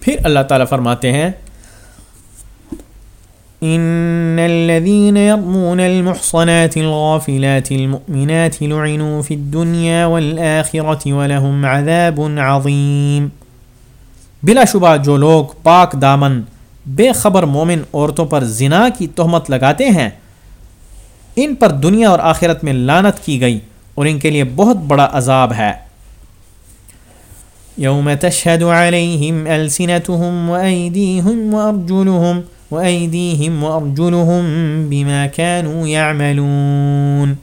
پھر اللہ تعالیٰ فرماتے ہیں ان الذين يرمون المحصنات الغافلات المؤمنات لعنوا في الدنيا والآخرة ولهم عذاب عظيم بلا شبہ جو لوگ پاک دامن، بے خبر مومن عورتوں پر زنا کی تہمت لگاتے ہیں، ان پر دنیا اور آخرت میں لانت کی گئی اور ان کے لیے بہت بڑا عذاب ہے۔ یوم تشهد عليهم ألسنتهم وأيديهم وأرجلهم وأيديهم وأرجلهم بما كانوا يعملون.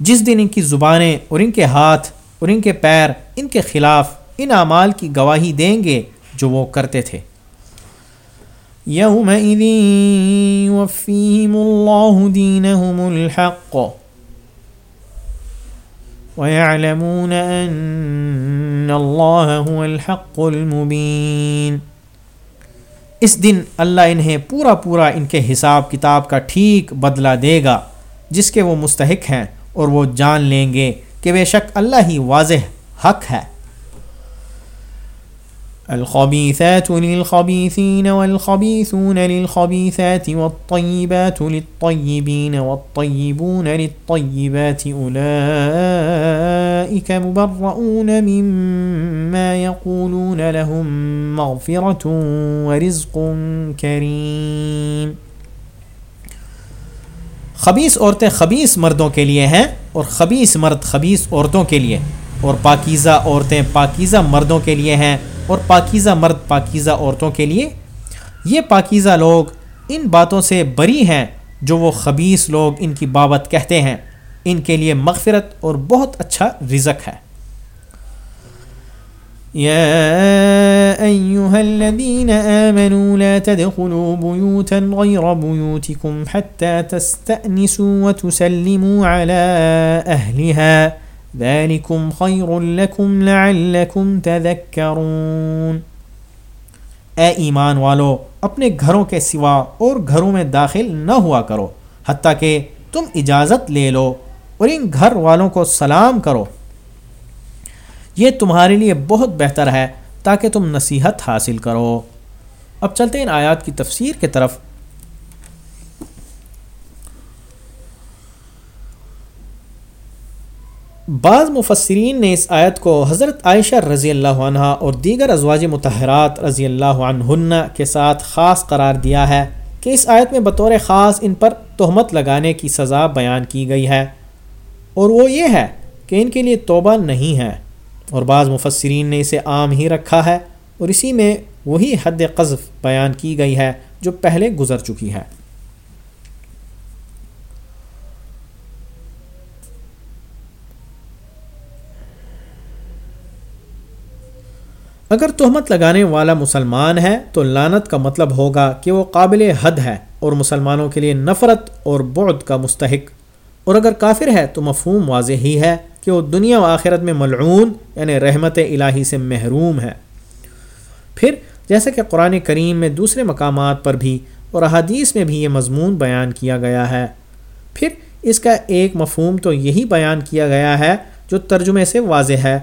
جس دن ان کی زبانیں اور ان کے ہاتھ اور ان کے پیر، ان کے خلاف، ان اعمال کی گواہی دیں گے جو وہ کرتے تھے. يومئذ يوفيهم الله دينهم الحق. ويعلمون أن الله هو الحق المبين. اس دن اللہ انہیں پورا پورا ان کے حساب کتاب کا ٹھیک بدلہ دے گا، جس کے وہ مستحق ہیں اور وہ جان لیں گے کہ بے شک اللہ ہی واضح حق ہے۔ الخبيثات للخبيثين والخبيثون للخبيثات والطيبات للطيبين والطيبون للطيبات أولئك مبرؤون مما يقولون لهم مغفرة ورزق كريم. خبیص عورتیں خبیص مردوں کے لیے ہیں اور خبیص مرد خبیص عورتوں کے لیے اور پاکیزہ عورتیں پاکیزہ مردوں کے لیے ہیں۔ اور پاکیزہ مرد پاکیزہ عورتوں کے لیے۔ یہ پاکیزہ لوگ ان باتوں سے بری ہیں جو وہ خبیص لوگ ان کی بابت کہتے ہیں۔ ان کے لیے مغفرت اور بہت اچھا رزق ہے۔ يا أيها الذين آمنوا لا تدخلوا بيوتا غير بيوتكم حتى تستأنسوا وتسلموا على أهلها ذلكم خير لكم لعلكم تذكرون۔ اے ایمان والو، اپنے گھروں کے سوا اور گھروں میں داخل نہ ہوا کرو، حتیٰ کہ تم اجازت لے لو اور ان گھر والوں کو سلام کرو۔ یہ تمہارے لیے بہت بہتر ہے تاکہ تم نصیحت حاصل کرو۔ اب چلتے ان آیات کی تفسیر کی طرف۔ بعض مفسرین نے اس آیت کو حضرت عائشہ رضی اللہ عنہ اور دیگر ازواج متحرات رضی اللہ عنہ کے ساتھ خاص قرار دیا ہے کہ اس آیت میں بطور خاص ان پر تہمت لگانے کی سزا بیان کی گئی ہے۔ اور وہ یہ ہے کہ ان کے لیے توبہ نہیں ہے۔ اور بعض مفسرین نے اسے عام ہی رکھا ہے اور اسی میں وہی حد قذف بیان کی گئی ہے جو پہلے گزر چکی ہے۔ اگر تہمت لگانے والا مسلمان ہے تو لانت کا مطلب ہوگا کہ وہ قابل حد ہے اور مسلمانوں کے لیے نفرت اور بعد کا مستحق۔ اور اگر کافر ہے تو مفہوم واضح ہی ہے کہ وہ دنیا و آخرت میں ملعون یعنی رحمت الہی سے محروم ہے۔ پھر جیسا کہ قرآن کریم میں دوسرے مقامات پر بھی اور احادیث میں بھی یہ مضمون بیان کیا گیا ہے۔ پھر اس کا ایک مفہوم تو یہی بیان کیا گیا ہے جو ترجمے سے واضح ہے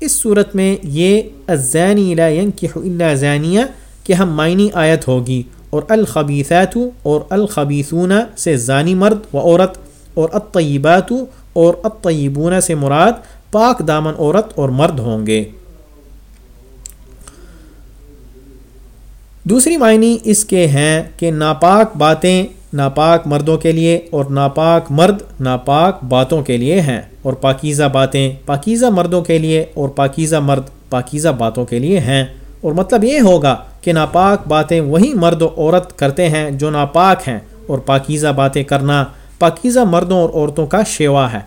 اس صورت میں یہ ازینی کی الا زینیہ کہ ہم معنی آیت ہوگی اور الخبیثات اور الخبیثون سے زانی مرد و عورت اور الطیبات اور الطیبون سے مراد پاک دامن عورت اور مرد ہوں گے۔ دوسری معنی اس کے ہیں کہ ناپاک باتیں ناپاک مردوں کے لیے اور ناپاک مرد ناپاک باتوں کے لیے ہیں اور پاکیزہ باتیں پاکیزہ مردوں کے لیے اور پاکیزہ مرد پاکیزہ باتوں کے لیے ہیں۔ اور مطلب یہ ہوگا کہ ناپاک باتیں وہی مرد و عورت کرتے ہیں جو ناپاک ہیں اور پاکیزہ باتیں کرنا پاکیزہ مردوں اور عورتوں کا شیوا ہے۔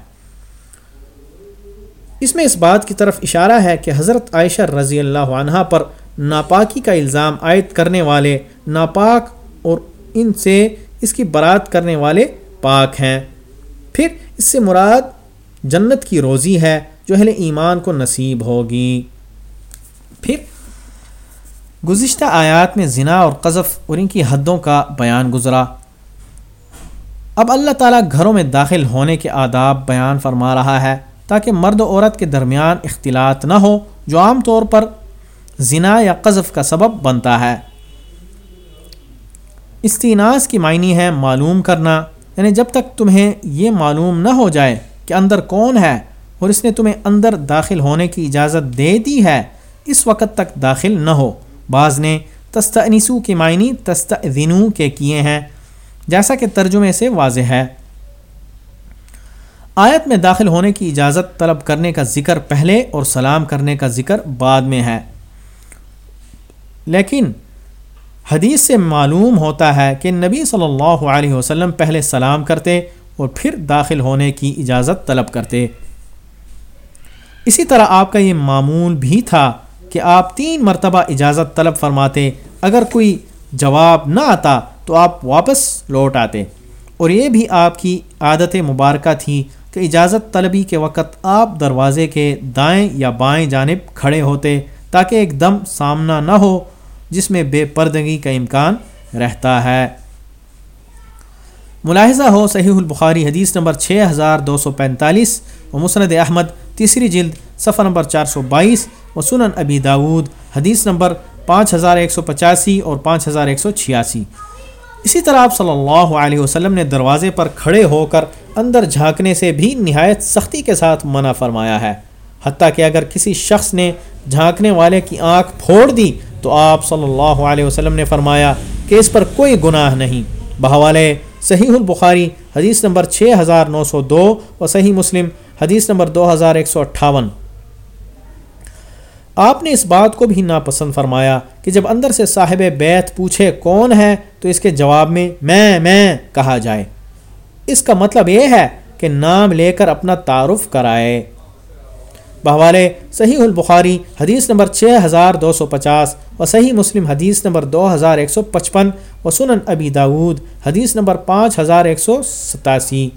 اس میں اس بات کی طرف اشارہ ہے کہ حضرت عائشہ رضی اللہ عنہ پر ناپاکی کا الزام عائد کرنے والے ناپاک اور ان سے اس کی برات کرنے والے پاک ہیں۔ پھر اس سے مراد جنت کی روزی ہے جو اہل ایمان کو نصیب ہوگی۔ پھر گزشتہ آیات میں زنا اور قذف اور ان کی حدوں کا بیان گزرا۔ اب اللہ تعالیٰ گھروں میں داخل ہونے کے آداب بیان فرما رہا ہے تاکہ مرد و عورت کے درمیان اختلاط نہ ہو، جو عام طور پر زنا یا قذف کا سبب بنتا ہے۔ استیناس کی معنی ہے معلوم کرنا یعنی جب تک تمہیں یہ معلوم نہ ہو جائے کہ اندر کون ہے اور اس نے تمہیں اندر داخل ہونے کی اجازت دے دی ہے، اس وقت تک داخل نہ ہو۔ بعض نے تستنیسو کی معنی تستنو کے کیے ہیں، جیسا کہ ترجمے سے واضح ہے۔ آیت میں داخل ہونے کی اجازت طلب کرنے کا ذکر پہلے اور سلام کرنے کا ذکر بعد میں ہے۔ لیکن حدیث سے معلوم ہوتا ہے کہ نبی صلی اللہ علیہ وسلم پہلے سلام کرتے اور پھر داخل ہونے کی اجازت طلب کرتے۔ اسی طرح آپ کا یہ معمول بھی تھا کہ آپ تین مرتبہ اجازت طلب فرماتے، اگر کوئی جواب نہ آتا تو آپ واپس لوٹ آتے۔ اور یہ بھی آپ کی عادت مبارکہ تھی کہ اجازت طلبی کے وقت آپ دروازے کے دائیں یا بائیں جانب کھڑے ہوتے تاکہ ایک دم سامنا نہ ہو جس میں بے پردگی کا امکان رہتا ہے۔ ملاحظہ ہو، صحیح البخاری حدیث نمبر 6245 و مسند احمد تیسری جلد صفحہ نمبر 422 و سنن ابی داود حدیث نمبر 5185 اور 5186 اسی طرح آپ صلی اللہ علیہ وسلم نے دروازے پر کھڑے ہو کر اندر جھانکنے سے بھی نہایت سختی کے ساتھ منع فرمایا ہے۔ حتیٰ کہ اگر کسی شخص نے جھانکنے والے کی آنکھ پھوڑ دی تو آپ صلی اللہ علیہ وسلم نے فرمایا کہ اس پر کوئی گناہ نہیں۔ بہوالے، صحیح البخاری، حدیث نمبر 6902 و صحیح مسلم، حدیث نمبر 2158 آپ نے اس بات کو بھی ناپسند فرمایا کہ جب اندر سے صاحب بیت پوچھے کون ہے، تو اس کے جواب میں میں میں کہا جائے۔ اس کا مطلب یہ ہے کہ نام لے کر اپنا تعارف کرائے۔ بحوالے صحیح البخاری حدیث نمبر 6250 و صحیح مسلم حدیث نمبر 2155 و سنن ابی داود حدیث نمبر 5187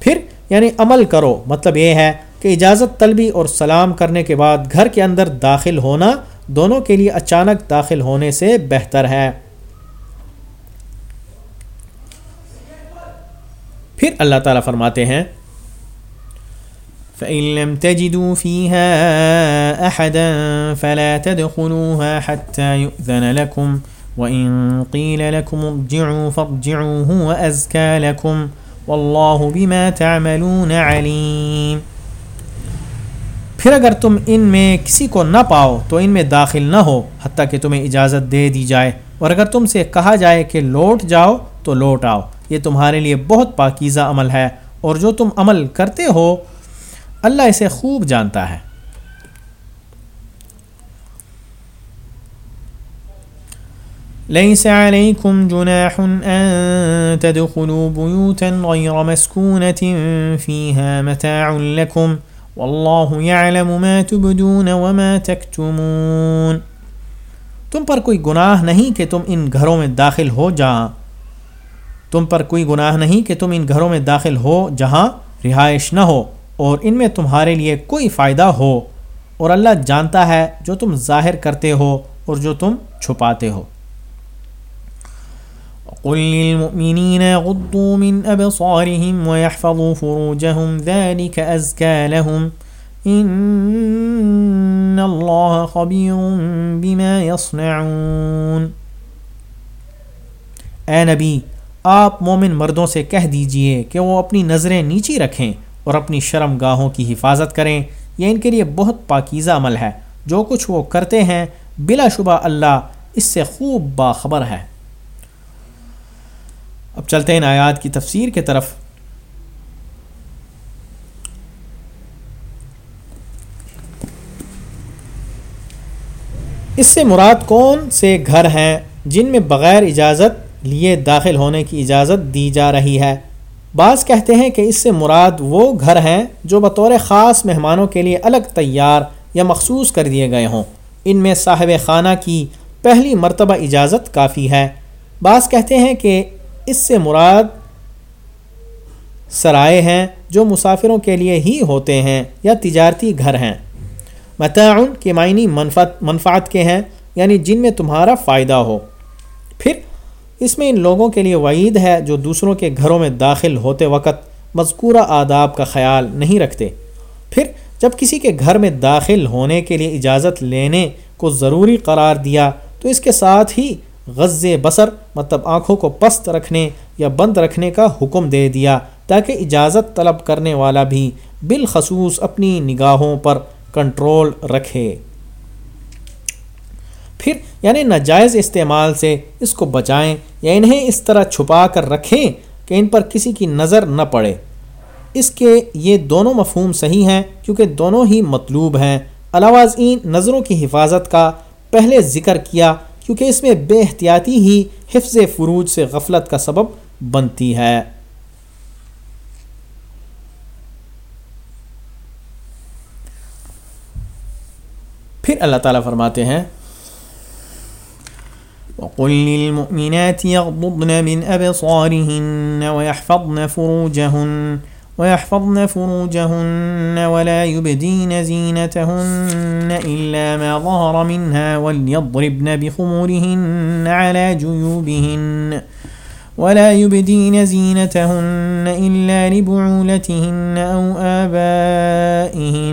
پھر یعنی عمل کرو مطلب یہ ہے کہ اجازت طلبی اور سلام کرنے کے بعد گھر کے اندر داخل ہونا دونوں کے لیے اچانک داخل ہونے سے بہتر ہے۔ پھر اللہ تعالیٰ فرماتے ہیں فإن لم تجدوا فيها أحدا فلا تدخلوها حتى يؤذن لكم وإن قيل لكم ارجعوا فارجعوا هو أزكى لكم والله بما تعملون عليم۔ پھر اگر تم ان میں کسی کو نہ پاؤ تو ان میں داخل نہ ہو حتیٰ کہ تمہیں اجازت دے دی جائے۔ اور اگر تم سے کہا جائے کہ لوٹ جاؤ تو لوٹ آؤ۔ یہ تمہارے لیے بہت پاکیزہ عمل ہے۔ اور جو تم عمل کرتے ہو اللہ اسے خوب جانتا ہے۔ ليس عليكم جناح أن تدخلوا بيوتا غير مسكونة فيها متاع لكم والله يعلم ما تبدون وما تكتمون۔ تم پر کوئی گناہ نہیں کہ تم ان گھروں میں داخل ہو جہاں۔ تم پر کوئی گناہ نہیں کہ تم ان گھروں میں داخل ہو جہاں رہائش نہ ہو۔ اور ان میں تمہارے لیے کوئی فائدہ ہو اور اللہ جانتا ہے جو تم ظاہر کرتے ہو اور جو تم چھپاتے ہو۔ قل للمؤمنين يغضوا من أبصارهم ويحفظوا فروجهم ذلك أزكى لهم إن الله خبير بما يصنعون۔ اے نبی، آپ مومن مردوں سے کہہ دیجیے کہ وہ اپنی نظریں نیچی رکھیں۔ اور اپنی شرم گاہوں کی حفاظت کریں یہ ان کے لیے بہت پاکیزہ عمل ہے۔ جو کچھ وہ کرتے ہیں، بلا شبہ اللہ اس سے خوب باخبر ہے۔ اب چلتے ہیں آیات کی تفسیر کے طرف۔ اس سے مراد کون سے گھر ہیں جن میں بغیر اجازت لیے داخل ہونے کی اجازت دی جا رہی ہے؟ بعض کہتے ہیں کہ اس سے مراد وہ گھر ہیں جو بطور خاص مہمانوں کے لیے الگ تیار یا مخصوص کر دیے گئے ہوں۔ ان میں صاحب خانہ کی پہلی مرتبہ اجازت کافی ہے۔ بعض کہتے ہیں کہ اس سے مراد سرائے ہیں جو مسافروں کے لیے ہی ہوتے ہیں یا تجارتی گھر ہیں۔ متعن کے معنی منفعت منفعت کے ہیں یعنی جن میں تمہارا فائدہ ہو۔ پھر اس میں ان لوگوں کے لیے وعید ہے جو دوسروں کے گھروں میں داخل ہوتے وقت مذکورہ آداب کا خیال نہیں رکھتے۔ پھر جب کسی کے گھر میں داخل ہونے کے لیے اجازت لینے کو ضروری قرار دیا تو اس کے ساتھ ہی غز بصر مطلب آنکھوں کو پست رکھنے یا بند رکھنے کا حکم دے دیا تاکہ اجازت طلب کرنے والا بھی بالخصوص اپنی نگاہوں پر کنٹرول رکھے۔ پھر یعنی ناجائز استعمال سے اس کو بچائیں یا انہیں اس طرح چھپا کر رکھیں کہ ان پر کسی کی نظر نہ پڑے۔ اس کے یہ دونوں مفہوم صحیح ہیں کیونکہ دونوں ہی مطلوب ہیں۔ علاوہ ازیں نظروں کی حفاظت کا پہلے ذکر کیا کیونکہ اس میں بے احتیاطی ہی حفظ فروج سے غفلت کا سبب بنتی ہے۔ پھر اللہ تعالیٰ فرماتے ہیں وقل للمؤمنات يغضضن من أبصارهن ويحفظن فروجهن ويحفظن فروجهن ولا يبدين زينتهن إلا ما ظهر منها وليضربن بخمورهن على جيوبهن ولا يبدين زينتهن إلا لبعولتهن أو آبائهن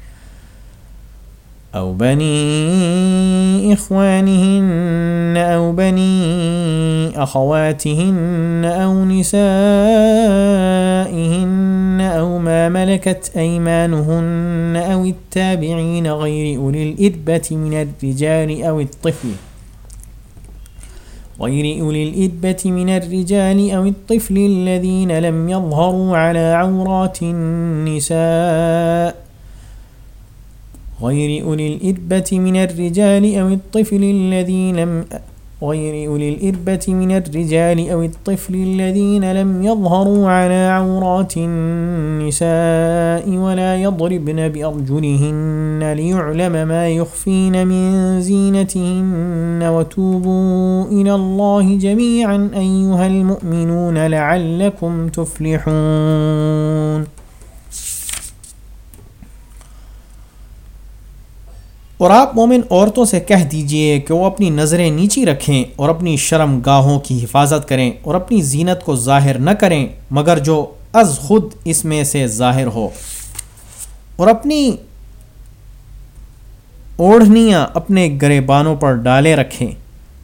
أو بني إخوانهن أو بني أخواتهن أو نسائهن أو ما ملكت أيمانهن أو التابعين غير أولي الإذبة من الرجال أو الطفل غير أولي الإذبة من الرجال أو الطفل الذين لم يظهروا على عورات النساء غير أولي الإربة من الرجال أو الطفل الذين لم غير أولي الإربة من الرجال أو الطفل الذين لم يظهروا على عورات النساء ولا يضربن بأرجلهن ليعلم ما يخفين من زينتهن وتوبوا إلى الله جميعا أيها المؤمنون لعلكم تفلحون. اور آپ مومن عورتوں سے کہہ دیجیے کہ وہ اپنی نظریں نیچی رکھیں اور اپنی شرم گاہوں کی حفاظت کریں اور اپنی زینت کو ظاہر نہ کریں، مگر جو از خود اس میں سے ظاہر ہو۔ اور اپنی اوڑھنیاں اپنے گرے بانوں پر ڈالے رکھیں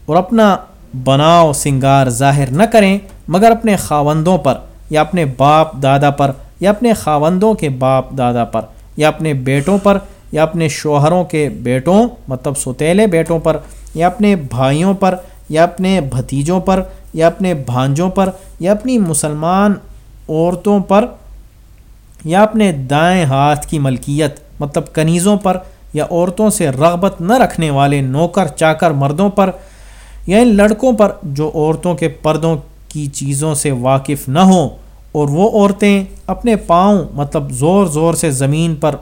اور اپنا بناؤ سنگار ظاہر نہ کریں، مگر اپنے خاوندوں پر، یا اپنے باپ دادا پر، یا اپنے خاوندوں کے باپ دادا پر، یا اپنے بیٹوں پر یا اپنے شوہروں کے بیٹوں مطلب ستیلے بیٹوں پر، یا اپنے بھائیوں پر، یا اپنے بھتیجوں پر، یا اپنے بھانجوں پر، یا اپنی مسلمان عورتوں پر، یا اپنے دائیں ہاتھ کی ملکیت مطلب کنیزوں پر، یا عورتوں سے رغبت نہ رکھنے والے نوکر چاکر مردوں پر، یا ان لڑکوں پر جو عورتوں کے پردوں کی چیزوں سے واقف نہ ہوں، اور وہ عورتیں اپنے پاؤں مطلب زور زور سے زمین پر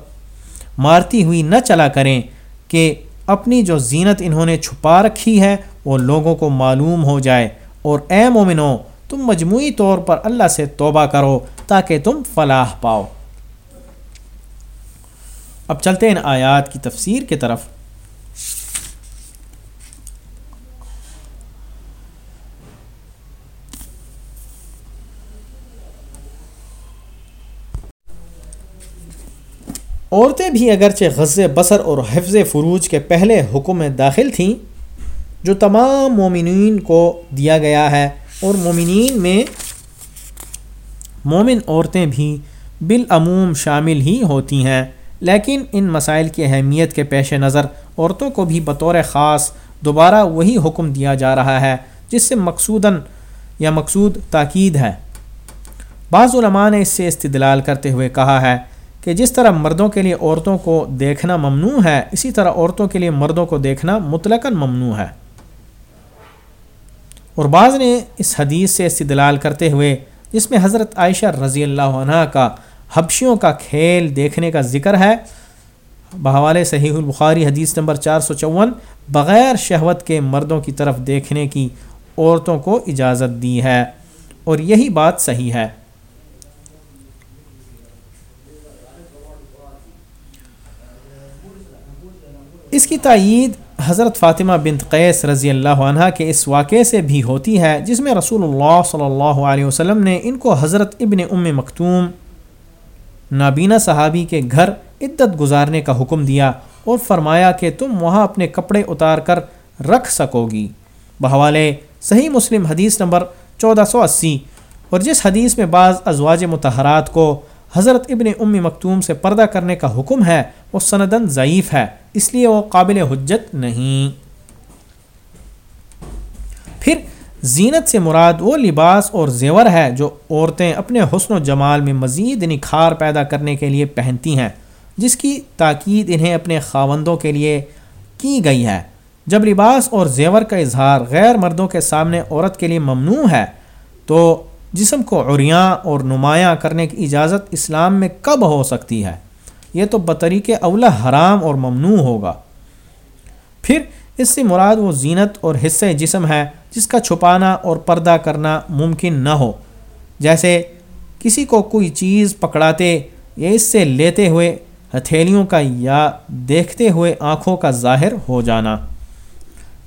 مارتی ہوئی نہ چلا کریں کہ اپنی جو زینت انہوں نے چھپا رکھی ہے وہ لوگوں کو معلوم ہو جائے اور اے مومنو تم مجموعی طور پر اللہ سے توبہ کرو تاکہ تم فلاح پاؤ۔ اب چلتے ہیں آیات کی تفسیر کی طرف۔ عورتیں بھی اگرچہ غز بصر اور حفظ فروج کے پہلے حکم میں داخل تھیں، جو تمام مومنین کو دیا گیا ہے۔ اور مومنین میں مومن عورتیں بھی بالعموم شامل ہی ہوتی ہیں۔ لیکن ان مسائل کی اہمیت کے پیش نظر عورتوں کو بھی بطور خاص دوبارہ وہی حکم دیا جا رہا ہے، جس سے مقصوداً یا مقصود تاکید ہے۔ بعض علماء نے اس سے استدلال کرتے ہوئے کہا ہے کہ جس طرح مردوں کے لیے عورتوں کو دیکھنا ممنوع ہے، اسی طرح عورتوں کے لیے مردوں کو دیکھنا مطلق ممنوع ہے۔ اور بعض نے اس حدیث سے استدلال کرتے ہوئے جس میں حضرت عائشہ رضی اللہ عنہ کا حبشیوں کا کھیل دیکھنے کا ذکر ہے بحوالے صحیح البخاری حدیث نمبر چار سو چون، بغیر شہوت کے مردوں کی طرف دیکھنے کی عورتوں کو اجازت دی ہے۔ اور یہی بات صحیح ہے۔ اس کی تائید حضرت فاطمہ بنت قیس رضی اللہ عنہ کے اس واقعے سے بھی ہوتی ہے، جس میں رسول اللہ صلی اللہ علیہ وسلم نے ان کو حضرت ابن ام مکتوم، نابینا صحابی کے گھر عدت گزارنے کا حکم دیا اور فرمایا کہ تم وہاں اپنے کپڑے اتار کر رکھ سکو گی۔ بحوالے صحیح مسلم حدیث نمبر چودہ سو اسی۔ اور جس حدیث میں بعض ازواج متحرات کو حضرت ابن ام مکتوم سے پردہ کرنے کا حکم ہے وہ سندن ضعیف ہے، اس لیے وہ قابل حجت نہیں۔ پھر زینت سے مراد وہ لباس اور زیور ہے جو عورتیں اپنے حسن و جمال میں مزید نکھار پیدا کرنے کے لیے پہنتی ہیں، جس کی تاکید انہیں اپنے خاوندوں کے لیے کی گئی ہے۔ جب لباس اور زیور کا اظہار غیر مردوں کے سامنے عورت کے لیے ممنوع ہے، تو جسم کو عریاں اور نمایاں کرنے کی اجازت اسلام میں کب ہو سکتی ہے؟ یہ تو بطریق اولا حرام اور ممنوع ہوگا۔ پھر اس سے مراد وہ زینت اور حصہ جسم ہے جس کا چھپانا اور پردہ کرنا ممکن نہ ہو۔ جیسے کسی کو کوئی چیز پکڑاتے یا اس سے لیتے ہوئے ہتھیلیوں کا یا دیکھتے ہوئے آنکھوں کا ظاہر ہو جانا۔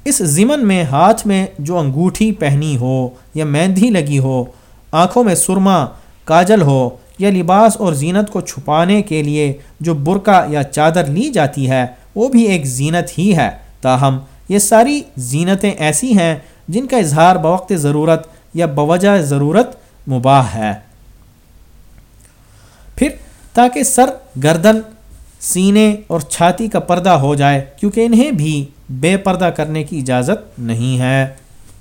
اس ضمن میں ہاتھ میں جو انگوٹھی پہنی ہو یا مہندی لگی ہو، آنکھوں میں سرما، کاجل ہو یا لباس اور زینت کو چھپانے کے لیے جو برقع یا چادر لی جاتی ہے، وہ بھی ایک زینت ہی ہے۔ تاہم، یہ ساری زینتیں ایسی ہیں جن کا اظہار بوقت ضرورت یا بوجہ ضرورت مباح ہے۔ پھر، تاکہ سر گردن، سینے اور چھاتی کا پردہ ہو جائے، کیونکہ انہیں بھی بے پردہ کرنے کی اجازت نہیں ہے۔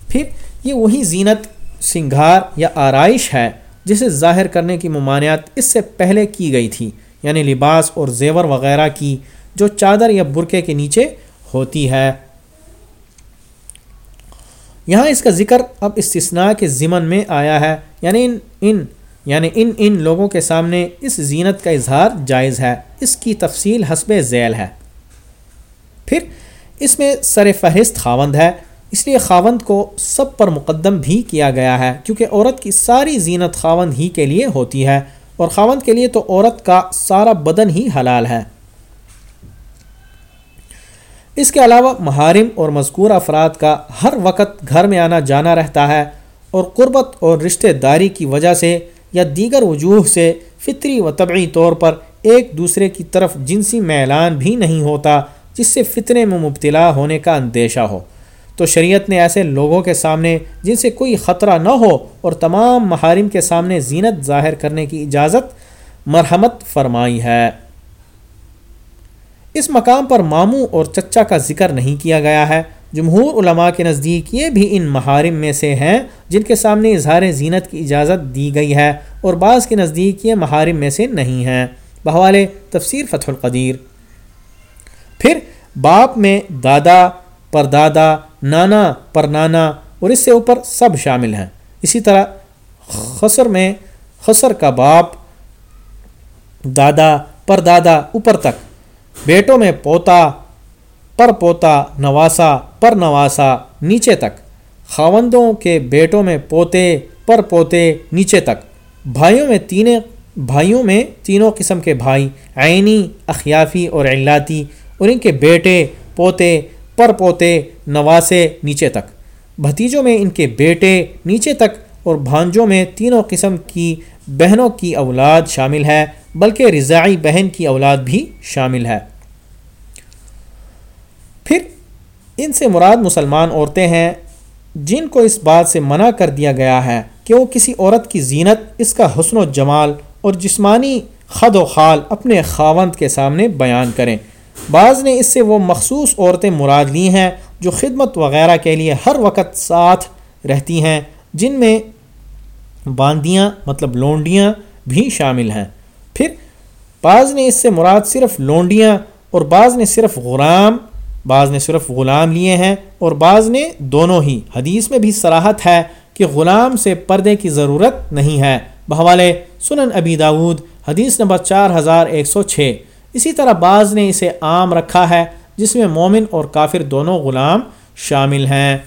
پھر، یہ وہی زینت، سنگھار یا آرائش ہے جسے ظاہر کرنے کی ممانعت اس سے پہلے کی گئی تھی یعنی لباس اور زیور وغیرہ کی جو چادر یا برقعے کے نیچے ہوتی ہے۔ یہاں اس کا ذکر اب استثناء کے ضمن میں آیا ہے یعنی ان ان یعنی ان ان لوگوں کے سامنے اس زینت کا اظہار جائز ہے، اس کی تفصیل حسب ذیل ہے۔ پھر اس میں سر فہرست خاوند ہے۔ اس لیے خاوند کو سب پر مقدم بھی کیا گیا ہے، کیونکہ عورت کی ساری زینت خاوند ہی کے لیے ہوتی ہے، اور خاوند کے لیے تو عورت کا سارا بدن ہی حلال ہے۔ اس کے علاوہ محارم اور مذکور افراد کا ہر وقت گھر میں آنا جانا رہتا ہے، اور قربت اور رشتہ داری کی وجہ سے یا دیگر وجوہ سے فطری و طبعی طور پر ایک دوسرے کی طرف جنسی میلان بھی نہیں ہوتا، جس سے فتنے میں مبتلا ہونے کا اندیشہ ہو۔ تو شریعت نے ایسے لوگوں کے سامنے جن سے کوئی خطرہ نہ ہو اور تمام محارم کے سامنے زینت ظاہر کرنے کی اجازت مرحمت فرمائی ہے۔ اس مقام پر ماموں اور چچا کا ذکر نہیں کیا گیا ہے۔ جمہور علماء کے نزدیک یہ بھی ان محارم میں سے ہیں جن کے سامنے اظہار زینت کی اجازت دی گئی ہے اور بعض کے نزدیک یہ محارم میں سے نہیں ہیں۔ بحوالے تفسیر فتح القدیر۔ پھر باپ میں دادا پر دادا نانا پر نانا اور اس سے اوپر سب شامل ہیں۔ اسی طرح خسر میں خسر کا باپ، دادا پر دادا اوپر تک۔ بیٹوں میں پوتا، پر پوتا، نواسا، پر نواسا، نیچے تک۔ خاوندوں کے بیٹوں میں پوتے، پر پوتے، نیچے تک۔ بھائیوں میں تین بھائیوں میں تینوں قسم کے بھائی، عینی، اخیافی اور علاتی۔ اور ان کے بیٹے، پوتے پر پوتے نواسے نیچے تک۔ بھتیجوں میں ان کے بیٹے نیچے تک اور بھانجوں میں تینوں قسم کی بہنوں کی اولاد شامل ہے، بلکہ رضائی بہن کی اولاد بھی شامل ہے۔ پھر ان سے مراد مسلمان عورتیں ہیں جن کو اس بات سے منع کر دیا گیا ہے کہ وہ کسی عورت کی زینت، اس کا حسن و جمال اور جسمانی خد و خال اپنے خاوند کے سامنے بیان کریں۔ بعض نے اس سے وہ مخصوص عورتیں مراد لی ہیں جو خدمت وغیرہ کے لیے ہر وقت ساتھ رہتی ہیں، جن میں باندیاں مطلب لونڈیاں بھی شامل ہیں۔ پھر بعض نے اس سے مراد صرف لونڈیاں اور بعض نے صرف غلام، بعض نے صرف غلام لیے ہیں اور بعض نے دونوں ہی۔ حدیث میں بھی سراحت ہے کہ غلام سے پردے کی ضرورت نہیں ہے۔ بحوالے سنن ابی داود، حدیث نمبر چار ہزار ایک سو چھ۔ اسی طرح بعض نے اسے عام رکھا ہے جس میں مومن اور کافر دونوں غلام شامل ہیں۔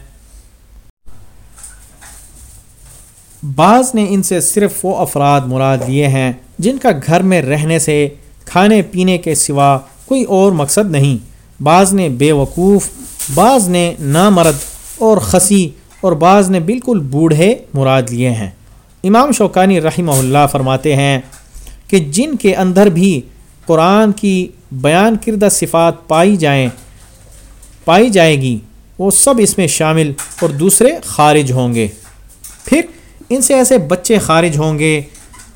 بعض نے ان سے صرف وہ افراد مراد لیے ہیں جن کا گھر میں رہنے سے، کھانے پینے کے سوا کوئی اور مقصد نہیں۔ بعض نے بے وقوف، بعض نے نامرد اور خسی، اور بعض نے بالکل بوڑھے مراد لیے ہیں۔ امام شوکانی رحمہ اللہ فرماتے ہیں کہ جن کے اندر بھی قرآن کی بیان کردہ صفات پائی جائیں، پائی جائے گی، وہ سب اس میں شامل اور دوسرے خارج ہوں گے۔ پھر ان سے ایسے بچے خارج ہوں گے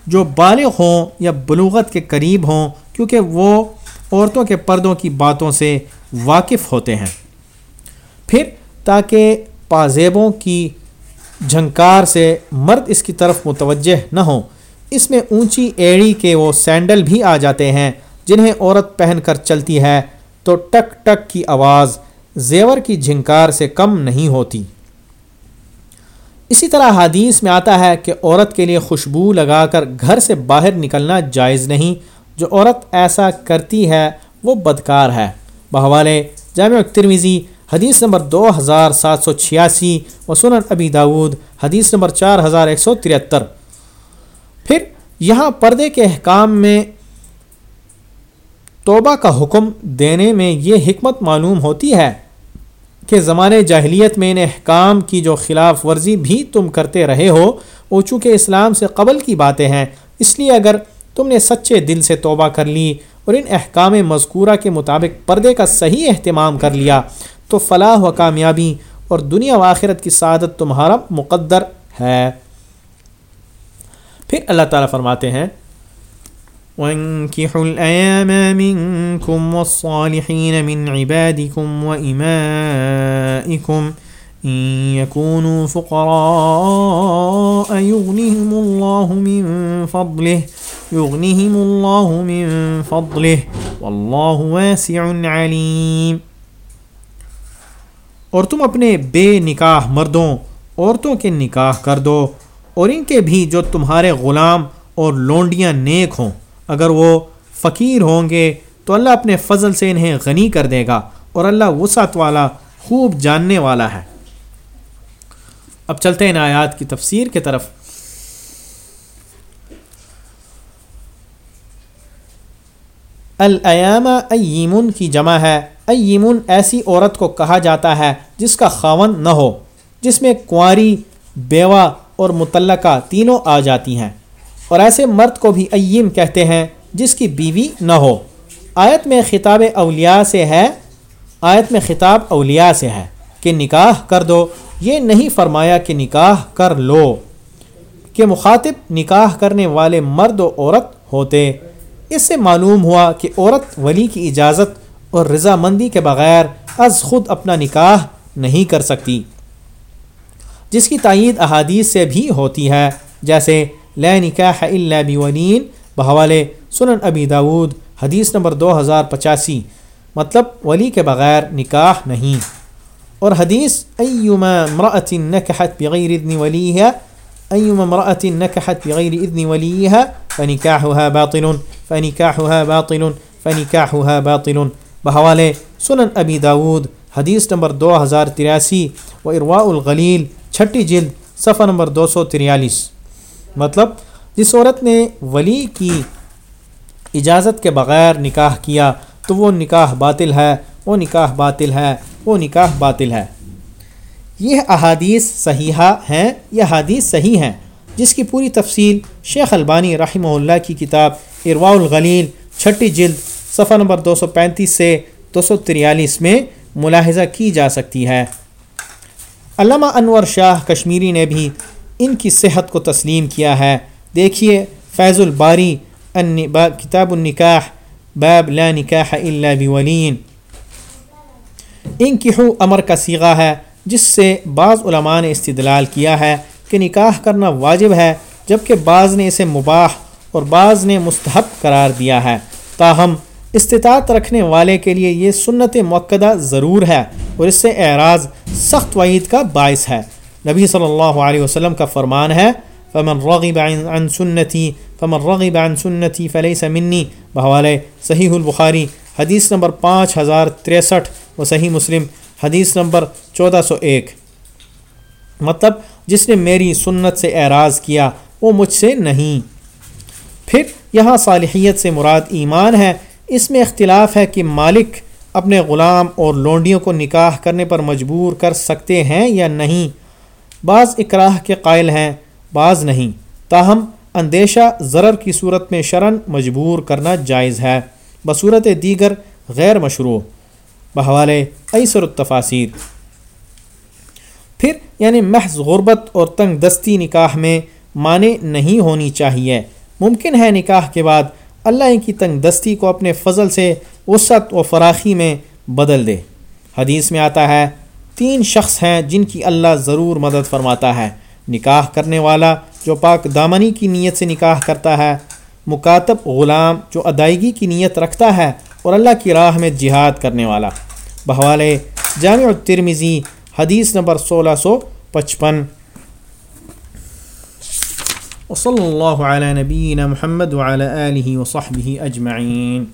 جو بالغ ہوں یا بلوغت کے قریب ہوں، کیونکہ وہ عورتوں کے پردوں کی باتوں سے واقف ہوتے ہیں۔ پھر تاکہ پازیبوں کی جھنکار سے مرد اس کی طرف متوجہ نہ ہوں، اس میں اونچی ایڑی کے وہ سینڈل بھی آ جاتے ہیں۔ جنہیں عورت پہن کر چلتی ہے، تو ٹک ٹک کی آواز زیور کی جھنکار سے کم نہیں ہوتی۔ اسی طرح حدیث میں آتا ہے کہ عورت کے لیے خوشبو لگا کر گھر سے باہر نکلنا جائز نہیں۔ جو عورت ایسا کرتی ہے، وہ بدکار ہے۔ بحوالے جامع ترمیزی حدیث نمبر دو ہزار سات سو چھیاسی و سنن ابی داود، حدیث نمبر چار ہزار ایک سو تریہتر پھر یہاں پردے کے احکام میں توبہ کا حکم دینے میں یہ حکمت معلوم ہوتی ہے کہ زمانے جاہلیت میں ان احکام کی جو خلاف ورزی بھی تم کرتے رہے ہو، وہ چونکہ اسلام سے قبل کی باتیں ہیں، اس لیے اگر تم نے سچے دل سے توبہ کر لی اور ان احکام مذکورہ کے مطابق پردے کا صحیح اہتمام کر لیا، تو فلاح و کامیابی اور دنیا و آخرت کی سعادت تمہارا مقدر ہے۔ پھر اللہ تعالیٰ فرماتے ہیں وانكحوا الأيام منكم والصالحين من عبادكم وإمائكم إن يكونوا فقراء يغنهم الله من فضله، يغنهم الله من فضله، والله واسع عليم۔ اور تم اپنے بے نکاح مردوں، عورتوں کے نکاح کر دو، اور ان کے بھی جو تمہارے غلام اور لونڈیاں نیک ہوں۔ اگر وہ فقیر ہوں گے تو اللہ اپنے فضل سے انہیں غنی کر دے گا اور اللہ وسعت والا، خوب جاننے والا ہے۔ اب چلتے ہیں ان آیات کی تفسیر کی طرف۔ الایام ایمن کی جمع ہے۔ ایمن ایسی عورت کو کہا جاتا ہے جس کا خاون نہ ہو، جس میں کنواری بیوہ اور متعلقہ تینوں آ جاتی ہیں۔ اور ایسے مرد کو بھی ایم کہتے ہیں جس کی بیوی نہ ہو۔ آیت میں خطاب اولیاء سے ہے۔ آیت میں خطاب اولیاء سے ہے کہ نکاح کر دو۔ یہ نہیں فرمایا کہ نکاح کر لو۔ کہ مخاطب نکاح کرنے والے مرد و عورت ہوتے۔ اس سے معلوم ہوا کہ عورت ولی کی اجازت اور رضامندی کے بغیر از خود اپنا نکاح نہیں کر سکتی۔ جس کی تائید احادیث سے بھی ہوتی ہے، جیسے لا نکاح الا بولین بحوالے سنن ابی داود، حدیث نمبر دو ہزار پچاسی۔ مطلب ولی کے بغیر نکاح نہیں۔ اور حدیث، ایما امرأة نکحت بغیر اذن ولیها ایما امرأة نکحت بغیر اذن ولیها فنکاحها باطل فنکاحها باطل فنکاحها باطل۔ بحوالے سنن ابی داود، حدیث نمبر دو ہزار تراسی۔ و ارواء الغلیل، چھٹی جلد، صفحہ نمبر دو سو تریالیس۔ مطلب جس عورت نے ولی کی اجازت کے بغیر نکاح کیا تو وہ نکاح باطل ہے، وہ نکاح باطل ہے، وہ نکاح باطل ہے۔ یہ احادیث صحیحہ ہیں، یہ حادیث صحیح ہیں۔ جس کی پوری تفصیل شیخ البانی رحمہ اللہ کی کتاب ارواء الغلیل، چھٹی جلد، صفحہ نمبر دو سو پینتیس سے دو سو تریالیس میں ملاحظہ کی جا سکتی ہے۔ علامہ انور شاہ کشمیری نے بھی ان کی صحت کو تسلیم کیا ہے۔ دیکھیے فیض الباری کتاب النکاح، باب لا نکاح الا بولین۔ ان کی امر کا سیغہ ہے، جس سے بعض علماء نے استدلال کیا ہے کہ نکاح کرنا واجب ہے، جبکہ بعض نے اسے مباح اور بعض نے مستحب قرار دیا ہے۔ تاہم، استطاعت رکھنے والے کے لیے یہ سنت موقع ضرور ہے اور اس سے اعراض سخت وعید کا باعث ہے۔ نبی صلی اللہ علیہ وسلم کا فرمان ہے، فمن رغب عن سنتی فمن رغب عن سنتی فلیس منی بحوالے صحیح البخاری، حدیث نمبر پانچ ہزار تریسٹھ و صحیح مسلم، حدیث نمبر چودہ سو ایک۔ مطلب جس نے میری سنت سے اعراض کیا، وہ مجھ سے نہیں۔ پھر یہاں صالحیت سے مراد ایمان ہے، اس میں اختلاف ہے کہ مالک اپنے غلام اور لونڈیوں کو نکاح کرنے پر مجبور کر سکتے ہیں یا نہیں۔ بعض اقراہ کے قائل ہیں، بعض نہیں۔ تاہم، اندیشہ ضرر کی صورت میں شرن مجبور کرنا جائز ہے۔ بصورت دیگر غیر مشروع۔ بحوالے ایسر التفاصیر پھر یعنی محض غربت اور تنگ دستی نکاح میں معنی نہیں ہونی چاہیے۔ ممکن ہے نکاح کے بعد اللہ کی تنگ دستی کو اپنے فضل سے وسعت و فراخی میں بدل دے۔ حدیث میں آتا ہے تین شخص ہیں جن کی اللہ ضرور مدد فرماتا ہے۔ نکاح کرنے والا جو پاک دامنی کی نیت سے نکاح کرتا ہے، مکاتب غلام جو ادائیگی کی نیت رکھتا ہے اور اللہ کی راہ میں جہاد کرنے والا۔ بحوالے جامع الترمزی حدیث نمبر سولہ سو پچپن۔ وصلی اللہ علیہ نبینا محمد وعلى آلہ وصحبہ اجمعین۔